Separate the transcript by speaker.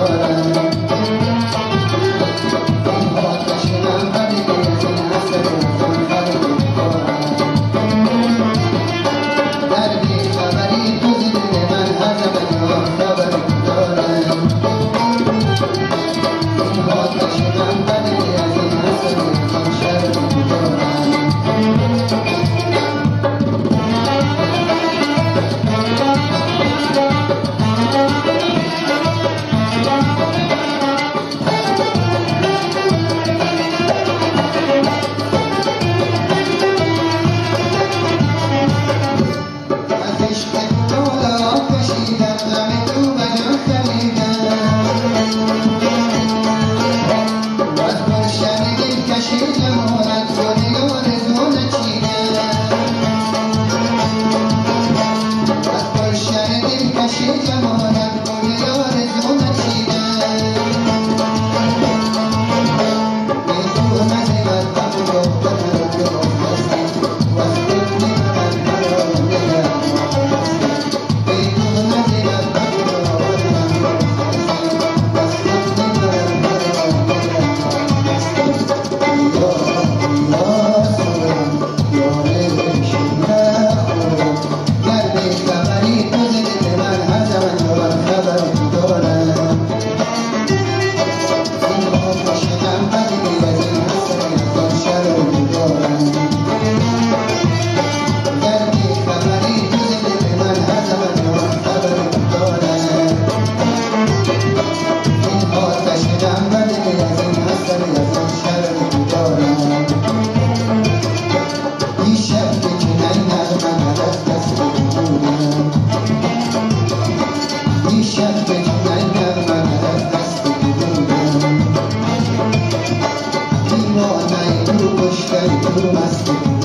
Speaker 1: agora. cantando assim